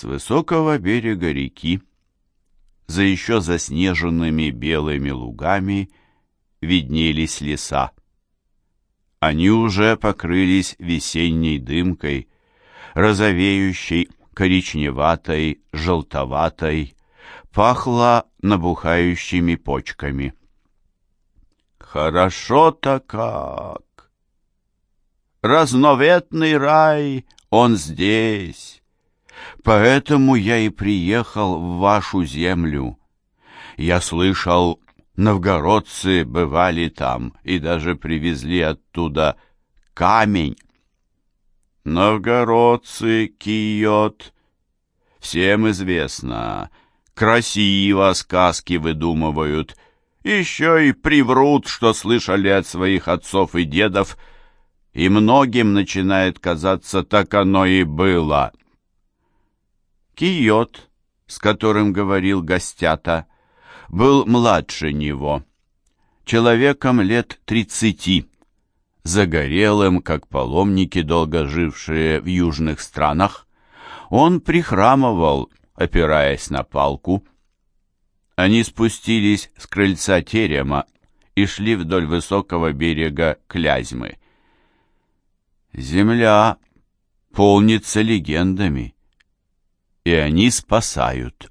С высокого берега реки, за еще заснеженными белыми лугами, виднелись леса. Они уже покрылись весенней дымкой, розовеющей, коричневатой, желтоватой, пахло набухающими почками. Хорошо-то как! Разноветный рай, он здесь. Поэтому я и приехал в вашу землю. Я слышал, новгородцы бывали там и даже привезли оттуда камень. Новгородцы, Киот, всем известно, красиво сказки выдумывают, еще и приврут, что слышали от своих отцов и дедов, и многим начинает казаться, так оно и было. Киот, с которым говорил гостята, был младше него, человеком лет тридцати, загорелым, как паломники, долго жившие в южных странах. Он прихрамывал, опираясь на палку. Они спустились с крыльца терема и шли вдоль высокого берега Клязьмы. Земля полнится легендами, и они спасают.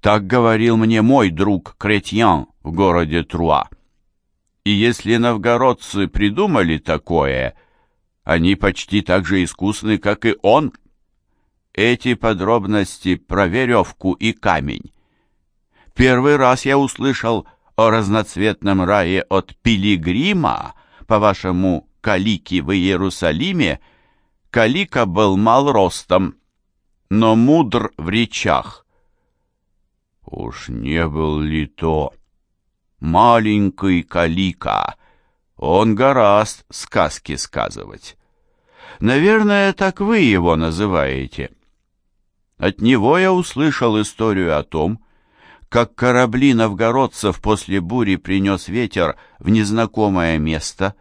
Так говорил мне мой друг Кретьян в городе Труа. И если новгородцы придумали такое, они почти так же искусны, как и он. Эти подробности про веревку и камень. Первый раз я услышал о разноцветном рае от пилигрима, по-вашему, Калики в Иерусалиме. Калика был мал ростом, но мудр в речах. Уж не был ли то маленький Калика. Он гораст сказки сказывать. Наверное, так вы его называете. От него я услышал историю о том, как корабли новгородцев после бури принес ветер в незнакомое место.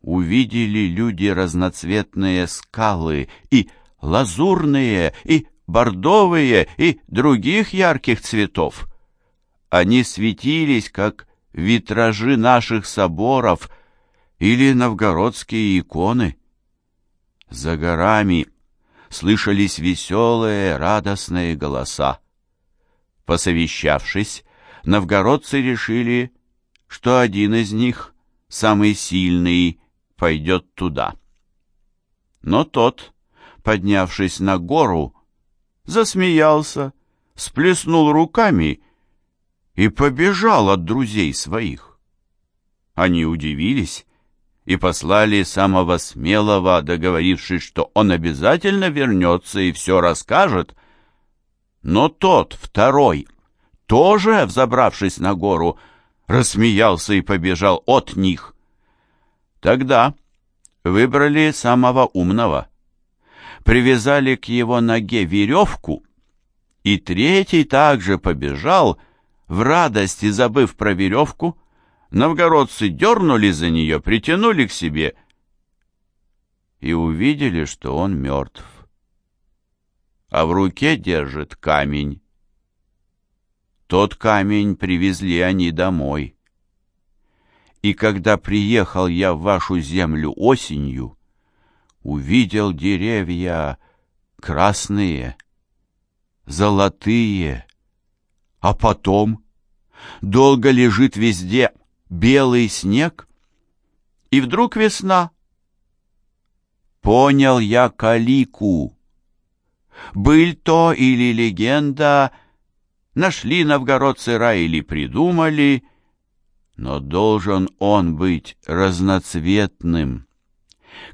Увидели люди разноцветные скалы и лазурные, и бордовые, и других ярких цветов. Они светились, как витражи наших соборов или новгородские иконы. За горами слышались веселые, радостные голоса. Посовещавшись, новгородцы решили, что один из них, самый сильный, пойдет туда. Но тот, поднявшись на гору, засмеялся, сплеснул руками и побежал от друзей своих. Они удивились и послали самого смелого, договорившись, что он обязательно вернется и все расскажет. Но тот, второй, тоже, взобравшись на гору, рассмеялся и побежал от них. Тогда выбрали самого умного, привязали к его ноге веревку, и третий также побежал, — в радости, забыв про веревку, новгородцы дернули за нее, притянули к себе и увидели, что он мертв. А в руке держит камень. Тот камень привезли они домой. И когда приехал я в вашу землю осенью, увидел деревья красные, золотые, а потом долго лежит везде белый снег, и вдруг весна. Понял я Калику. Быль то или легенда, нашли новгородцы рай или придумали, но должен он быть разноцветным.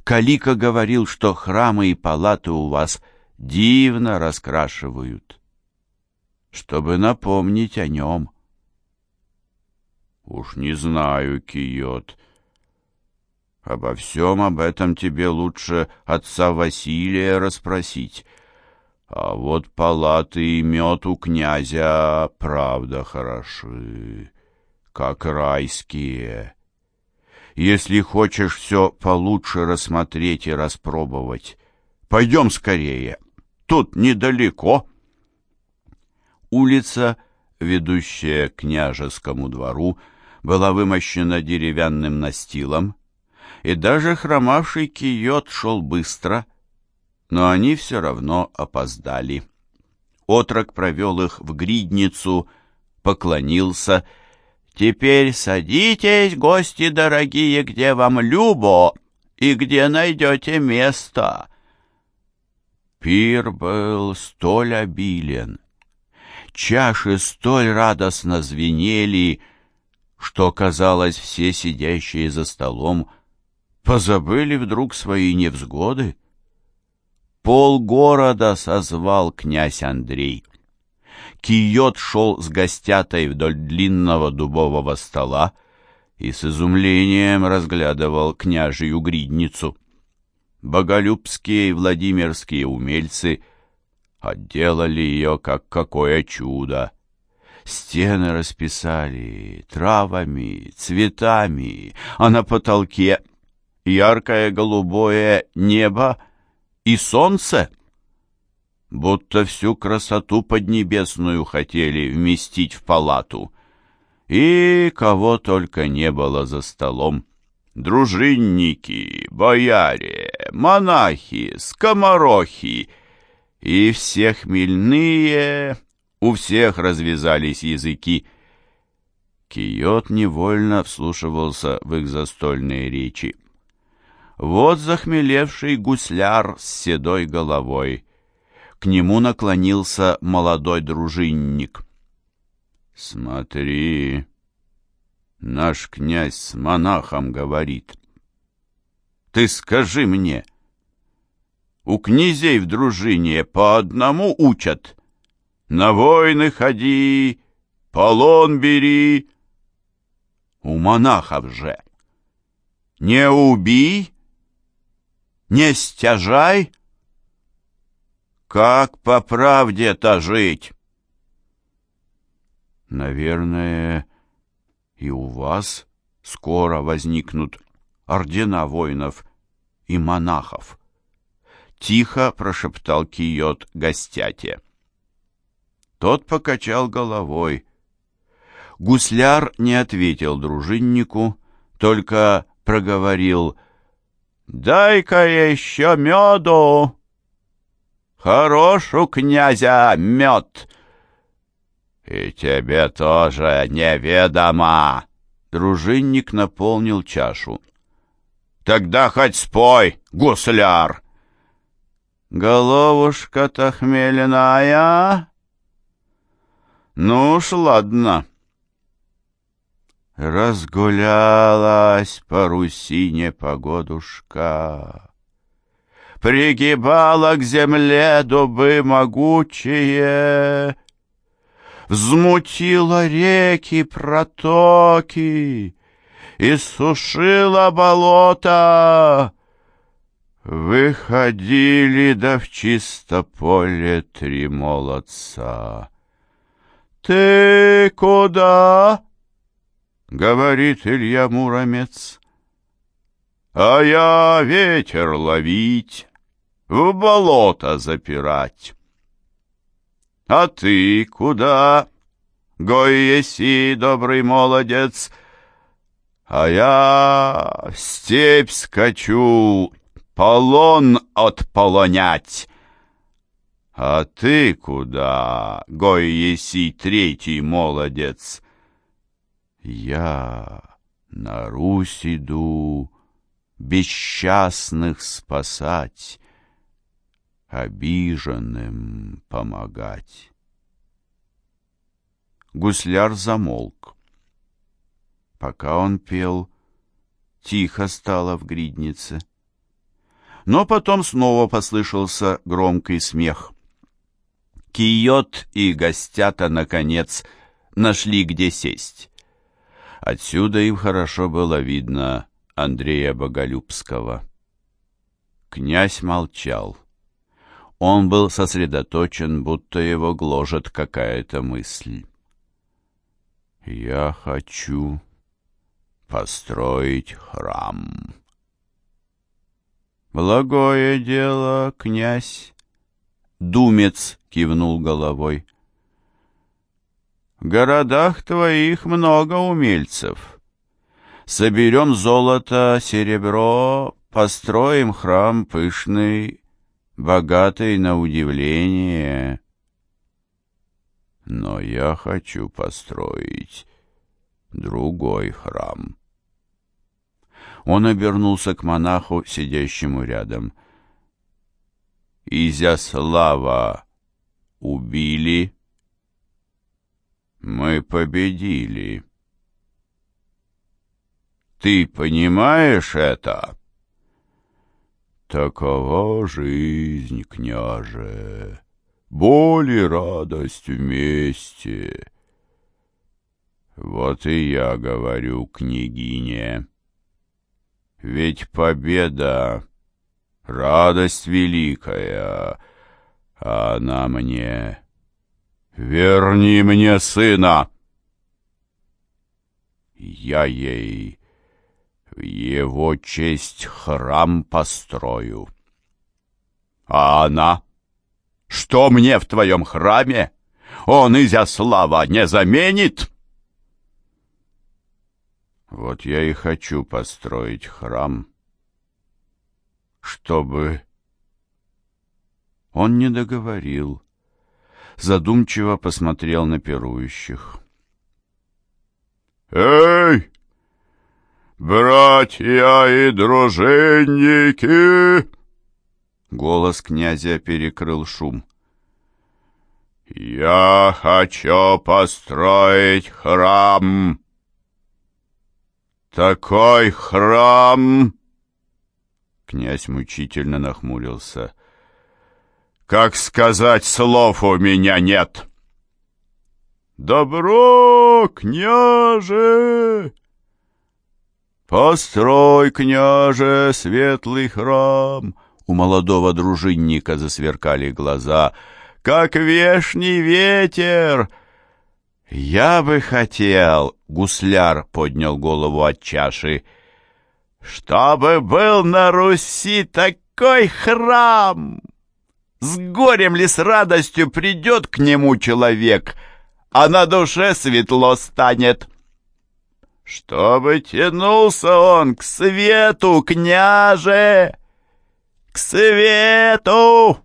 Калика говорил, что храмы и палаты у вас дивно раскрашивают чтобы напомнить о нем. Уж не знаю, Киот. Обо всем об этом тебе лучше отца Василия расспросить. А вот палаты и мед у князя правда хороши, как райские. Если хочешь все получше рассмотреть и распробовать, пойдем скорее. тут недалеко». Улица, ведущая к княжескому двору, была вымощена деревянным настилом, и даже хромавший киот шел быстро, но они все равно опоздали. Отрок провел их в гридницу, поклонился. «Теперь садитесь, гости дорогие, где вам любо и где найдете место». Пир был столь обилен, чаши столь радостно звенели, что, казалось, все сидящие за столом позабыли вдруг свои невзгоды. Пол города созвал князь Андрей. Киот шел с гостятой вдоль длинного дубового стола и с изумлением разглядывал княжью гридницу. Боголюбские и владимирские умельцы отделали ее как какое чудо. Стены расписали травами, цветами, а на потолке яркое голубое небо и солнце. Будто всю красоту поднебесную хотели вместить в палату. И кого только не было за столом. Дружинники, бояре, монахи, скоморохи и все хмельные, у всех развязались языки. Киот невольно вслушивался в их застольные речи. Вот захмелевший гусляр с седой головой. К нему наклонился молодой дружинник. «Смотри, наш князь с монахом говорит. Ты скажи мне, у князей в дружине по одному учат. На войны ходи, полон бери. У монахов же не убий, не стяжай. Как по правде-то жить? Наверное, и у вас скоро возникнут ордена воинов и монахов. Тихо прошептал Киот гостяте. Тот покачал головой. Гусляр не ответил дружиннику, только проговорил — Дай-ка еще меду. Хорош у князя мед. И тебе тоже неведомо. Дружинник наполнил чашу. Тогда хоть спой, гусляр. Головушка-то хмельная. Ну уж ладно. Разгулялась по Руси непогодушка, Пригибала к земле дубы могучие, Взмутила реки протоки, Иссушила болота. Выходили да в чисто поле три молодца. «Ты куда?» — говорит Илья Муромец. А я ветер ловить, в болото запирать. А ты куда, гой еси, добрый молодец? А я в степь скачу, полон отполонять. А ты куда, гой еси, третий молодец? Я на Русь иду Бесчастных спасать, Обиженным помогать. Гусляр замолк. Пока он пел, тихо стало в гриднице. Но потом снова послышался громкий смех. Киот и гостята, наконец, нашли, где сесть. Отсюда им хорошо было видно Андрея Боголюбского. Князь молчал. Он был сосредоточен, будто его гложет какая-то мысль. «Я хочу построить храм». «Благое дело, князь», Думец кивнул головой. В городах твоих много умельцев. Соберем золото, серебро, построим храм пышный, богатый на удивление. Но я хочу построить другой храм. Он обернулся к монаху, сидящему рядом. «Изяслава убили?» «Мы победили». «Ты понимаешь это?» «Такова жизнь, княже, боль и радость вместе». «Вот и я говорю, княгине». Ведь победа — радость великая, а она мне... Верни мне сына! Я ей его честь храм построю. А она? Что мне в твоем храме? Он Изяслава не заменит!» Вот я и хочу построить храм, чтобы... Он не договорил, задумчиво посмотрел на пирующих. «Эй, братья и дружинники!» Голос князя перекрыл шум. «Я хочу построить храм!» Такой храм!» Князь мучительно нахмурился. «Как сказать, слов у меня нет!» «Добро, княже!» «Построй, княже, светлый храм!» У молодого дружинника засверкали глаза. «Как вешний ветер!» «Я бы хотел...» — гусляр поднял голову от чаши. «Чтобы был на Руси такой храм! С горем ли с радостью придет к нему человек, а на душе светло станет?» «Чтобы тянулся он к свету, княже! К свету!»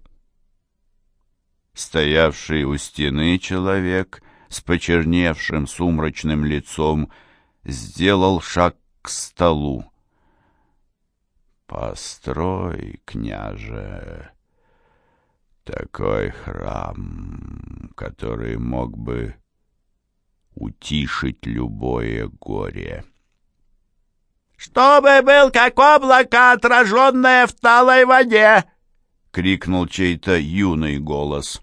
Стоявший у стены человек с почерневшим сумрачным лицом сделал шаг к столу. «Построй, княже, такой храм, который мог бы утишить любое горе». «Чтобы был как облако, отраженное в талой воде!» — крикнул чей-то юный голос.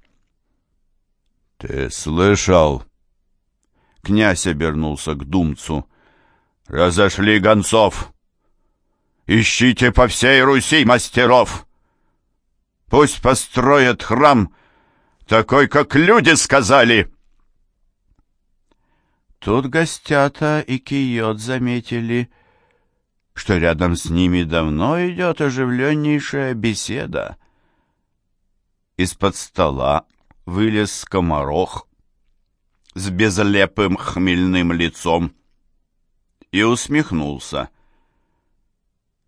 «Ты слышал?» Князь обернулся к думцу. «Разошли гонцов! Ищите по всей Руси мастеров! Пусть построят храм, такой, как люди сказали!» Тут гостята и Киот заметили, что рядом с ними давно идет оживленнейшая беседа. Из-под стола вылез скоморох с безлепым хмельным лицом и усмехнулся.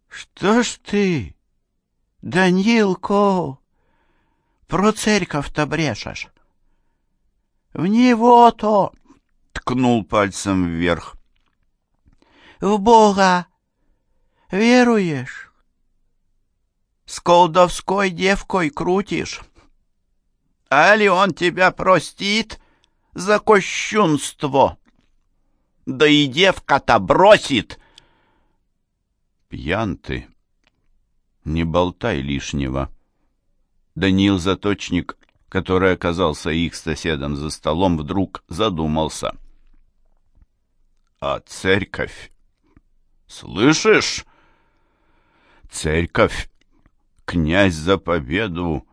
«Что ж ты, Данилко, про церковь-то брешешь? В него-то!» — ткнул пальцем вверх. «В Бога веруешь? С колдовской девкой крутишь?» Али он тебя простит за кощунство? Да и девка-то бросит. Пьян ты, не болтай лишнего. Даниил Заточник, который оказался их соседом за столом, вдруг задумался. А церковь? Слышишь? Церковь, князь за победу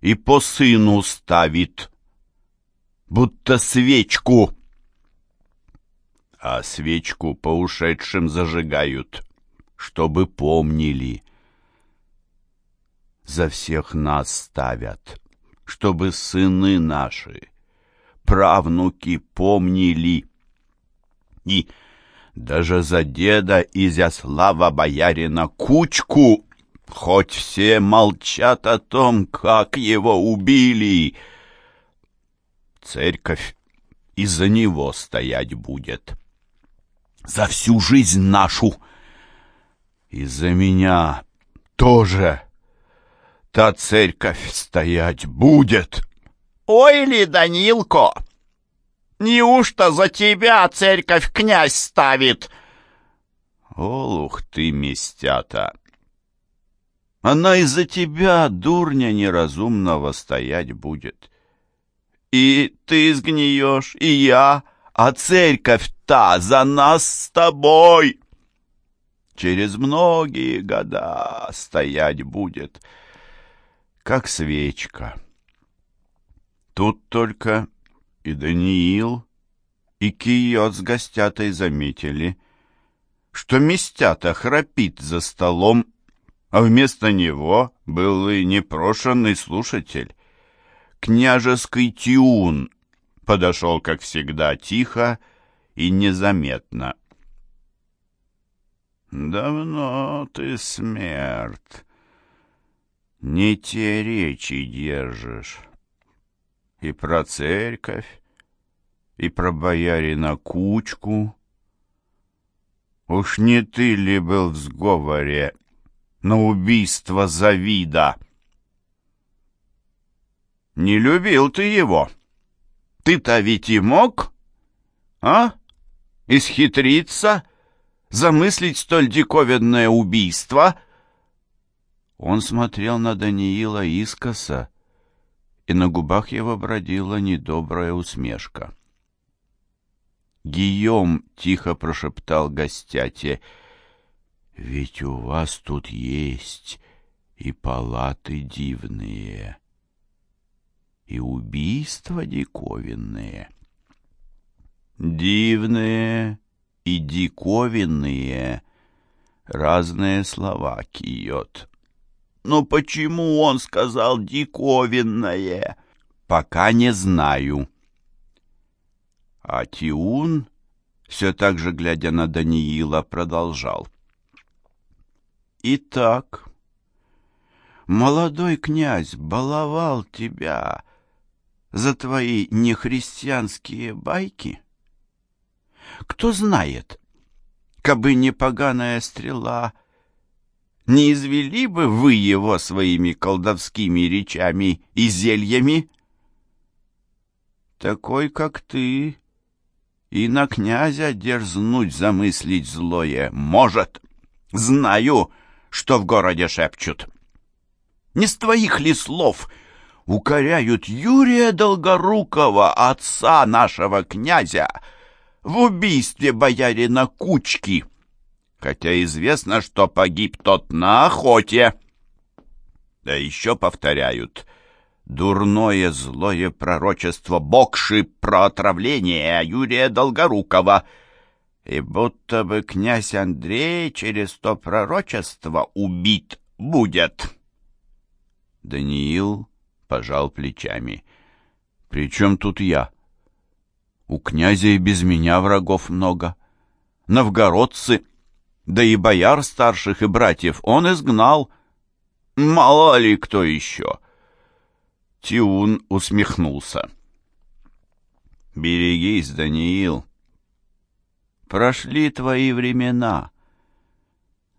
и по сыну ставит, будто свечку. А свечку по ушедшим зажигают, чтобы помнили. За всех нас ставят, чтобы сыны наши, правнуки помнили. И даже за деда Изяслава боярина Кучку, хоть все молчат о том, как его убили, церковь из-за него стоять будет. За всю жизнь нашу. Из-за меня тоже та церковь стоять будет. Ой ли, Данилко, неужто за тебя церковь князь ставит? Олух ты, местята! Она из-за тебя, дурня неразумного, стоять будет. И ты сгниешь, и я, а церковь та за нас с тобой. Через многие года стоять будет, как свечка. Тут только и Даниил, и Киот с гостятой заметили, что местята храпит за столом, а вместо него был и непрошенный слушатель. Княжеский тюн подошел, как всегда, тихо и незаметно. «Давно ты, смерть, не те речи держишь. И про церковь, и про боярина Кучку. Уж не ты ли был в сговоре на убийство Завида?» Не любил ты его. Ты-то ведь и мог, а? Исхитриться, замыслить столь диковинное убийство? Он смотрел на Даниила искоса, и на губах его бродила недобрая усмешка. Гийом тихо прошептал гостяте, «Ведь у вас тут есть и палаты дивные» и убийства диковинные. Дивные и диковинные — разные слова киет. Но почему он сказал диковинное? Пока не знаю. А Тиун, все так же глядя на Даниила, продолжал. Итак, молодой князь баловал тебя за твои нехристианские байки? Кто знает, кабы не поганая стрела, не извели бы вы его своими колдовскими речами и зельями? Такой, как ты, и на князя дерзнуть замыслить злое может. Знаю, что в городе шепчут. Не с твоих ли слов — укоряют Юрия Долгорукова, отца нашего князя, в убийстве боярина Кучки, хотя известно, что погиб тот на охоте. Да еще повторяют дурное злое пророчество Бокши про отравление Юрия Долгорукова, и будто бы князь Андрей через то пророчество убит будет. Даниил пожал плечами. «При чем тут я? У князя и без меня врагов много. Новгородцы, да и бояр старших и братьев он изгнал. Мало ли кто еще!» Тиун усмехнулся. «Берегись, Даниил. Прошли твои времена.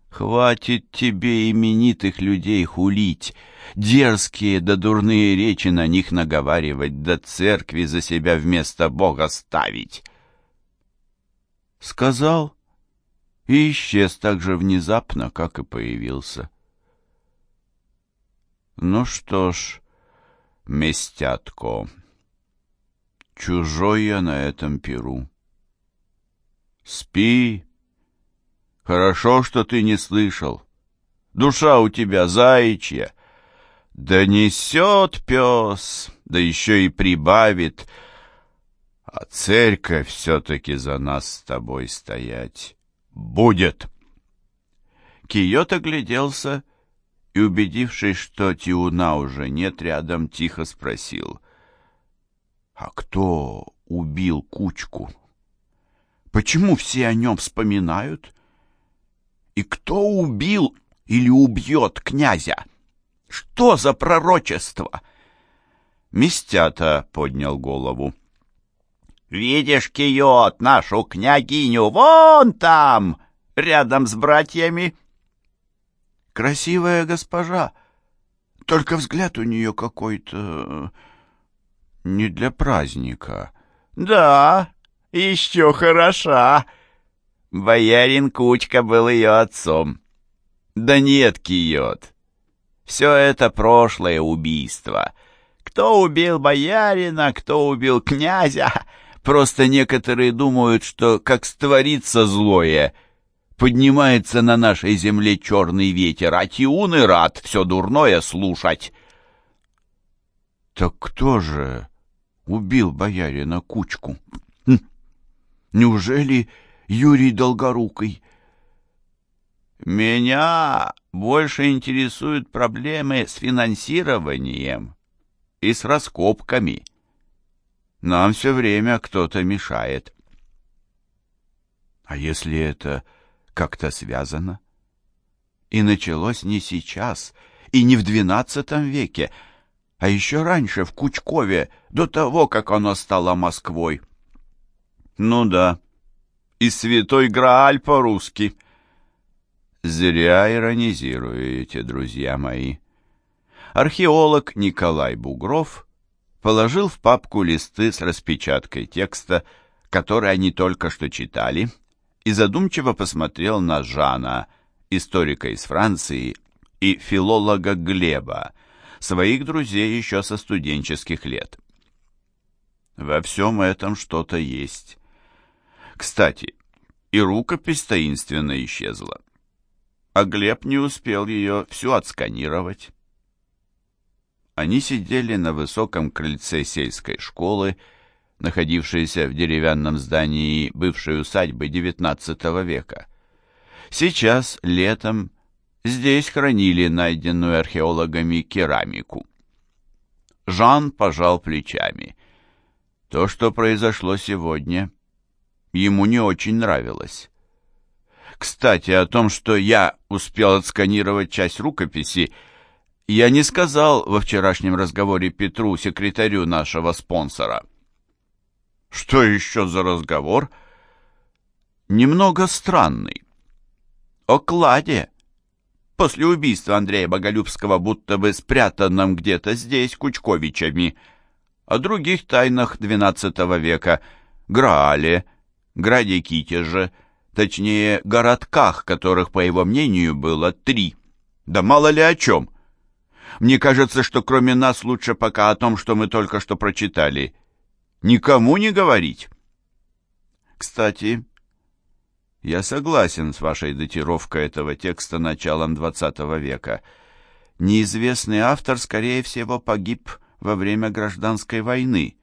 Хватит тебе именитых людей хулить, дерзкие да дурные речи на них наговаривать, да церкви за себя вместо Бога ставить. Сказал и исчез так же внезапно, как и появился. Ну что ж, местятко, чужой я на этом перу. Спи, хорошо, что ты не слышал. Душа у тебя заячья, да несет пес, да еще и прибавит. А церковь все-таки за нас с тобой стоять будет. Киот огляделся и убедившись, что Тиуна уже нет рядом, тихо спросил, «А кто убил Кучку? Почему все о нем вспоминают? И кто убил или убьет князя? Что за пророчество?» Местята поднял голову. «Видишь, Киот, нашу княгиню, вон там, рядом с братьями!» «Красивая госпожа, только взгляд у нее какой-то не для праздника». «Да, еще хороша. Боярин Кучка был ее отцом». «Да нет, Киот, все это прошлое убийство». Кто убил боярина, кто убил князя. Просто некоторые думают, что, как створится злое, поднимается на нашей земле черный ветер, а Тиун и рад все дурное слушать. Так кто же убил боярина Кучку? Хм. Неужели Юрий Долгорукий? Меня больше интересуют проблемы с финансированием и с раскопками. Нам все время кто-то мешает. А если это как-то связано? И началось не сейчас, и не в двенадцатом веке, а еще раньше, в Кучкове, до того, как оно стало Москвой. Ну да, и святой Грааль по-русски. Зря иронизируете, друзья мои археолог Николай Бугров положил в папку листы с распечаткой текста, который они только что читали, и задумчиво посмотрел на Жана, историка из Франции, и филолога Глеба, своих друзей еще со студенческих лет. Во всем этом что-то есть. Кстати, и рукопись таинственно исчезла. А Глеб не успел ее всю отсканировать. Они сидели на высоком крыльце сельской школы, находившейся в деревянном здании бывшей усадьбы XIX века. Сейчас, летом, здесь хранили найденную археологами керамику. Жан пожал плечами. То, что произошло сегодня, ему не очень нравилось. Кстати, о том, что я успел отсканировать часть рукописи, я не сказал во вчерашнем разговоре Петру, секретарю нашего спонсора. Что еще за разговор? Немного странный. О кладе. После убийства Андрея Боголюбского будто бы спрятанном где-то здесь Кучковичами. О других тайнах XII века. Граале, Граде Китеже, точнее, городках, которых, по его мнению, было три. Да мало ли о чем. Мне кажется, что кроме нас лучше пока о том, что мы только что прочитали. Никому не говорить. Кстати, я согласен с вашей датировкой этого текста началом XX века. Неизвестный автор, скорее всего, погиб во время гражданской войны.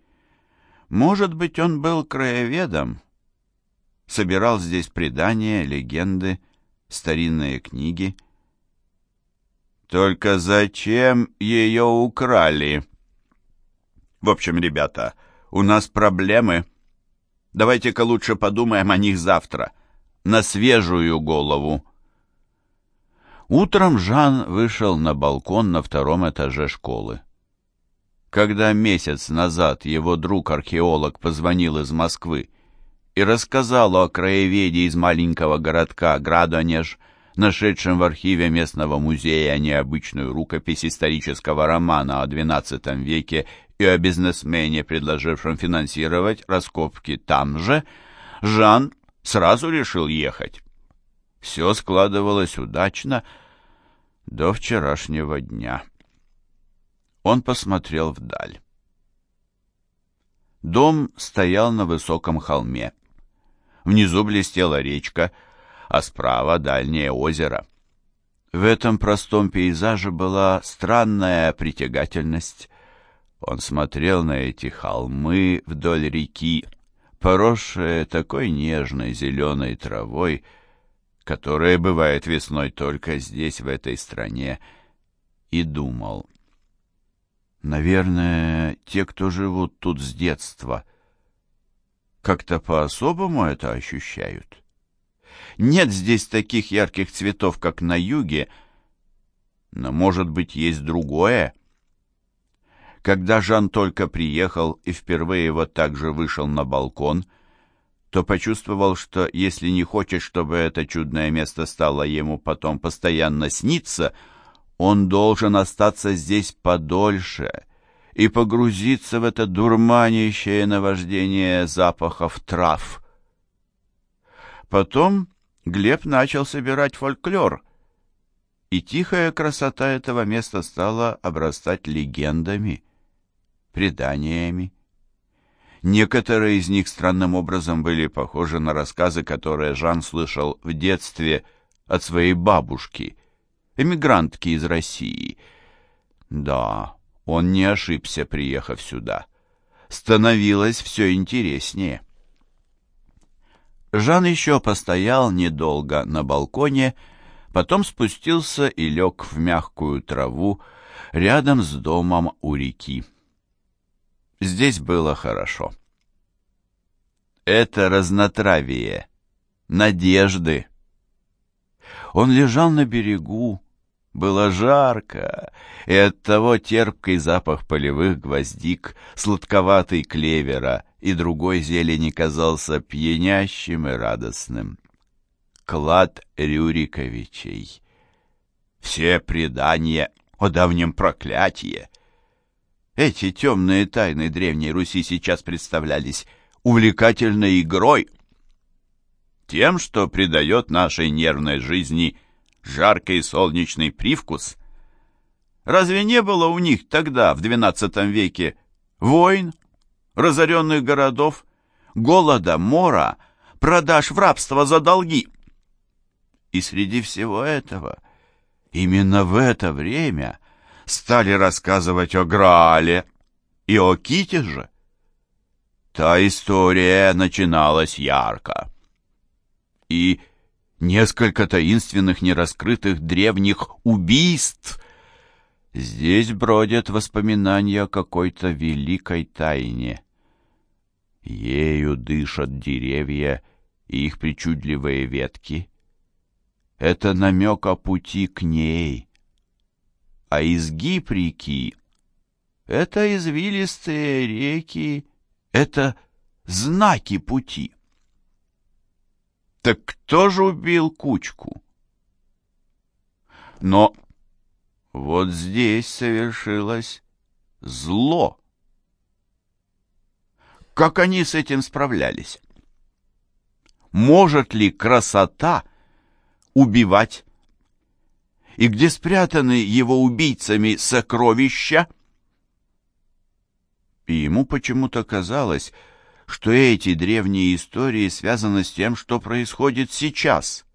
Может быть, он был краеведом, собирал здесь предания, легенды, старинные книги. Только зачем ее украли? В общем, ребята, у нас проблемы. Давайте-ка лучше подумаем о них завтра. На свежую голову. Утром Жан вышел на балкон на втором этаже школы. Когда месяц назад его друг-археолог позвонил из Москвы и рассказал о краеведе из маленького городка Градонеж, нашедшим в архиве местного музея необычную рукопись исторического романа о XII веке и о бизнесмене, предложившем финансировать раскопки там же, Жан сразу решил ехать. Все складывалось удачно до вчерашнего дня. Он посмотрел вдаль. Дом стоял на высоком холме. Внизу блестела речка — а справа дальнее озеро. В этом простом пейзаже была странная притягательность. Он смотрел на эти холмы вдоль реки, поросшие такой нежной зеленой травой, которая бывает весной только здесь, в этой стране, и думал. Наверное, те, кто живут тут с детства, как-то по-особому это ощущают. Нет здесь таких ярких цветов, как на юге, но, может быть, есть другое. Когда Жан только приехал и впервые вот так же вышел на балкон, то почувствовал, что если не хочет, чтобы это чудное место стало ему потом постоянно сниться, он должен остаться здесь подольше и погрузиться в это дурманящее наваждение запахов трав. Потом Глеб начал собирать фольклор, и тихая красота этого места стала обрастать легендами, преданиями. Некоторые из них странным образом были похожи на рассказы, которые Жан слышал в детстве от своей бабушки, эмигрантки из России. Да, он не ошибся, приехав сюда. Становилось все интереснее. Жан еще постоял недолго на балконе, потом спустился и лег в мягкую траву рядом с домом у реки. Здесь было хорошо. Это разнотравие, надежды. Он лежал на берегу, было жарко, и оттого терпкий запах полевых гвоздик, сладковатый клевера и другой зелени казался пьянящим и радостным. Клад Рюриковичей. Все предания о давнем проклятии — эти темные тайны Древней Руси сейчас представлялись увлекательной игрой. Тем, что придает нашей нервной жизни жаркий солнечный привкус. Разве не было у них тогда, в XII веке, войн, разоренных городов, голода, мора, продаж в рабство за долги? И среди всего этого, именно в это время – стали рассказывать о Граале и о Китеже. Та история начиналась ярко. И несколько таинственных нераскрытых древних убийств. Здесь бродят воспоминания о какой-то великой тайне. Ею дышат деревья и их причудливые ветки. Это намек о пути к ней, а изгиб реки — это извилистые реки, это знаки пути. Так кто же убил кучку? Но вот здесь совершилось зло. Как они с этим справлялись? Может ли красота убивать? и где спрятаны его убийцами сокровища? И ему почему-то казалось, что эти древние истории связаны с тем, что происходит сейчас.